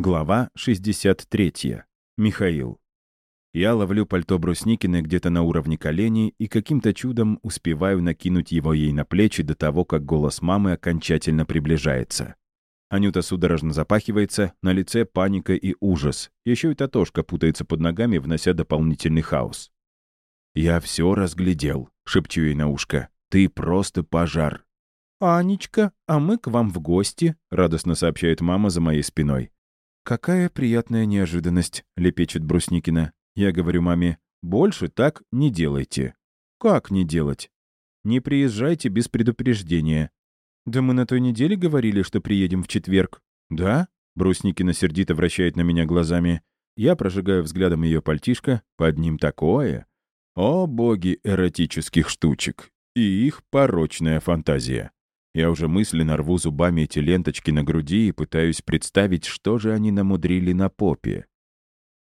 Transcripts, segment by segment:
Глава 63. Михаил. Я ловлю пальто Брусникины где-то на уровне коленей и каким-то чудом успеваю накинуть его ей на плечи до того, как голос мамы окончательно приближается. Анюта судорожно запахивается, на лице паника и ужас. Еще и Татошка путается под ногами, внося дополнительный хаос. «Я все разглядел», — шепчу ей на ушко. «Ты просто пожар». «Анечка, а мы к вам в гости», — радостно сообщает мама за моей спиной. «Какая приятная неожиданность», — лепечет Брусникина. Я говорю маме, «Больше так не делайте». «Как не делать?» «Не приезжайте без предупреждения». «Да мы на той неделе говорили, что приедем в четверг». «Да?» — Брусникина сердито вращает на меня глазами. Я прожигаю взглядом ее пальтишко. Под ним такое. О, боги эротических штучек. И их порочная фантазия. Я уже мысленно рву зубами эти ленточки на груди и пытаюсь представить, что же они намудрили на попе.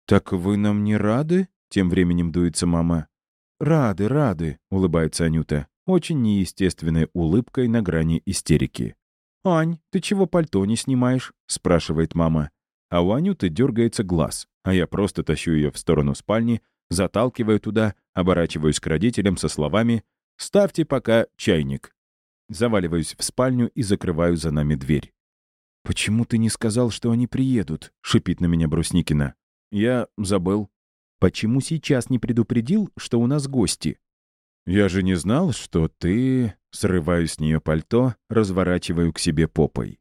«Так вы нам не рады?» — тем временем дуется мама. «Рады, рады», — улыбается Анюта, очень неестественной улыбкой на грани истерики. «Ань, ты чего пальто не снимаешь?» — спрашивает мама. А у Анюты дергается глаз, а я просто тащу ее в сторону спальни, заталкиваю туда, оборачиваюсь к родителям со словами «Ставьте пока чайник». Заваливаюсь в спальню и закрываю за нами дверь. «Почему ты не сказал, что они приедут?» — шипит на меня Брусникина. «Я забыл». «Почему сейчас не предупредил, что у нас гости?» «Я же не знал, что ты...» Срываю с нее пальто, разворачиваю к себе попой.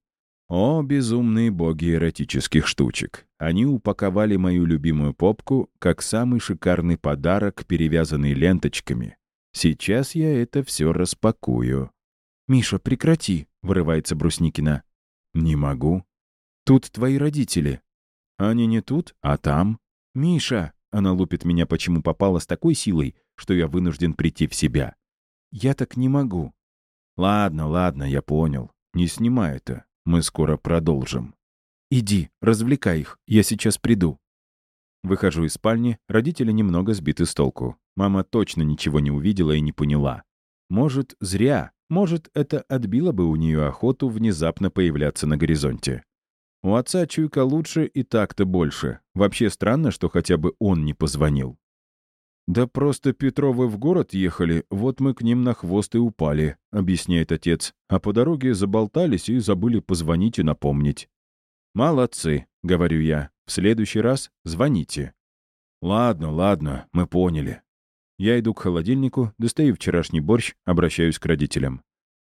О, безумные боги эротических штучек. Они упаковали мою любимую попку как самый шикарный подарок, перевязанный ленточками. Сейчас я это все распакую. «Миша, прекрати!» — вырывается Брусникина. «Не могу. Тут твои родители». «Они не тут, а там». «Миша!» — она лупит меня, почему попала с такой силой, что я вынужден прийти в себя. «Я так не могу». «Ладно, ладно, я понял. Не снимай это. Мы скоро продолжим». «Иди, развлекай их. Я сейчас приду». Выхожу из спальни, родители немного сбиты с толку. Мама точно ничего не увидела и не поняла. Может, зря, может, это отбило бы у нее охоту внезапно появляться на горизонте. У отца чуйка лучше и так-то больше. Вообще странно, что хотя бы он не позвонил. «Да просто Петровы в город ехали, вот мы к ним на хвост и упали», — объясняет отец. «А по дороге заболтались и забыли позвонить и напомнить». «Молодцы», — говорю я. «В следующий раз звоните». «Ладно, ладно, мы поняли», я иду к холодильнику, достаю вчерашний борщ, обращаюсь к родителям.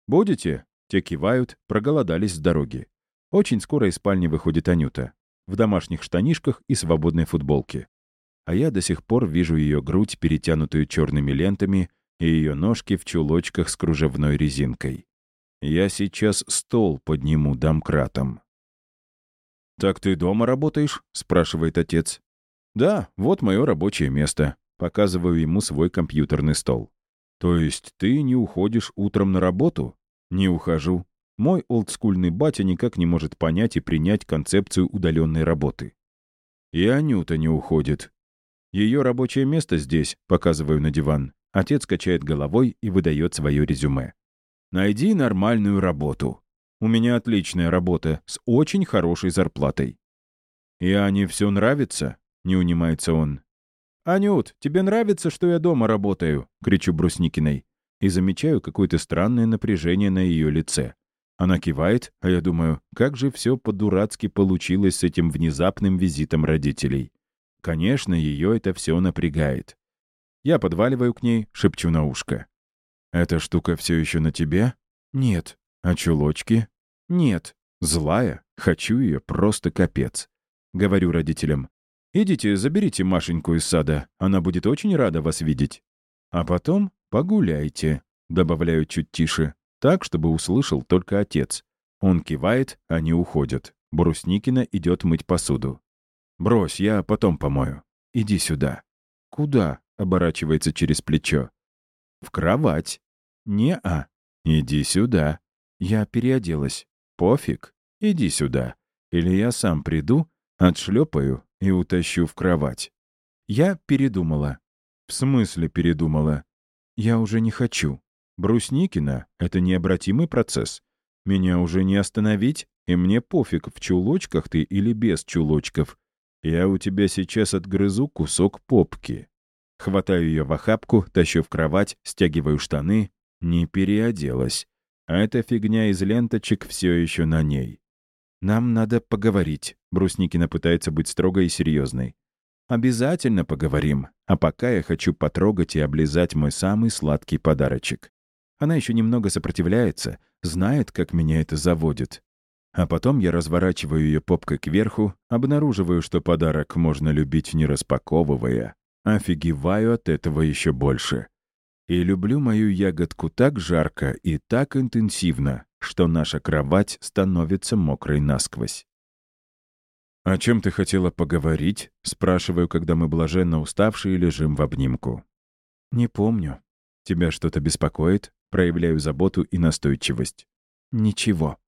«Будете?» Те кивают, проголодались с дороги. Очень скоро из спальни выходит Анюта. В домашних штанишках и свободной футболке. А я до сих пор вижу ее грудь, перетянутую черными лентами, и ее ножки в чулочках с кружевной резинкой. Я сейчас стол подниму домкратом. «Так ты дома работаешь?» — спрашивает отец. «Да, вот мое рабочее место. Показываю ему свой компьютерный стол. «То есть ты не уходишь утром на работу?» «Не ухожу. Мой олдскульный батя никак не может понять и принять концепцию удаленной работы. И Анюта не уходит. Ее рабочее место здесь, показываю на диван. Отец качает головой и выдает свое резюме. «Найди нормальную работу. У меня отличная работа с очень хорошей зарплатой». «И Ане все нравится?» — не унимается он. «Анют, тебе нравится, что я дома работаю?» — кричу Брусникиной. И замечаю какое-то странное напряжение на ее лице. Она кивает, а я думаю, как же все по-дурацки получилось с этим внезапным визитом родителей. Конечно, ее это все напрягает. Я подваливаю к ней, шепчу на ушко. «Эта штука все еще на тебе?» «Нет». «А чулочки?» «Нет». «Злая? Хочу ее, просто капец». Говорю родителям. Идите, заберите Машеньку из сада, она будет очень рада вас видеть. А потом погуляйте, добавляю чуть тише, так, чтобы услышал только отец. Он кивает, они уходят. Брусникина идет мыть посуду. «Брось, я потом помою. Иди сюда». «Куда?» — оборачивается через плечо. «В кровать». «Не-а. Иди сюда». Я переоделась. «Пофиг. Иди сюда. Или я сам приду, отшлепаю и утащу в кровать. Я передумала. В смысле передумала? Я уже не хочу. Брусникина — это необратимый процесс. Меня уже не остановить, И мне пофиг, в чулочках ты или без чулочков. Я у тебя сейчас отгрызу кусок попки. Хватаю ее в охапку, тащу в кровать, стягиваю штаны. Не переоделась. А эта фигня из ленточек все еще на ней. «Нам надо поговорить», — Брусникина пытается быть строгой и серьезной. «Обязательно поговорим. А пока я хочу потрогать и облизать мой самый сладкий подарочек». Она еще немного сопротивляется, знает, как меня это заводит. А потом я разворачиваю ее попкой кверху, обнаруживаю, что подарок можно любить не распаковывая. Офигеваю от этого еще больше. И люблю мою ягодку так жарко и так интенсивно, что наша кровать становится мокрой насквозь. «О чем ты хотела поговорить?» — спрашиваю, когда мы блаженно уставшие лежим в обнимку. «Не помню. Тебя что-то беспокоит?» Проявляю заботу и настойчивость. «Ничего».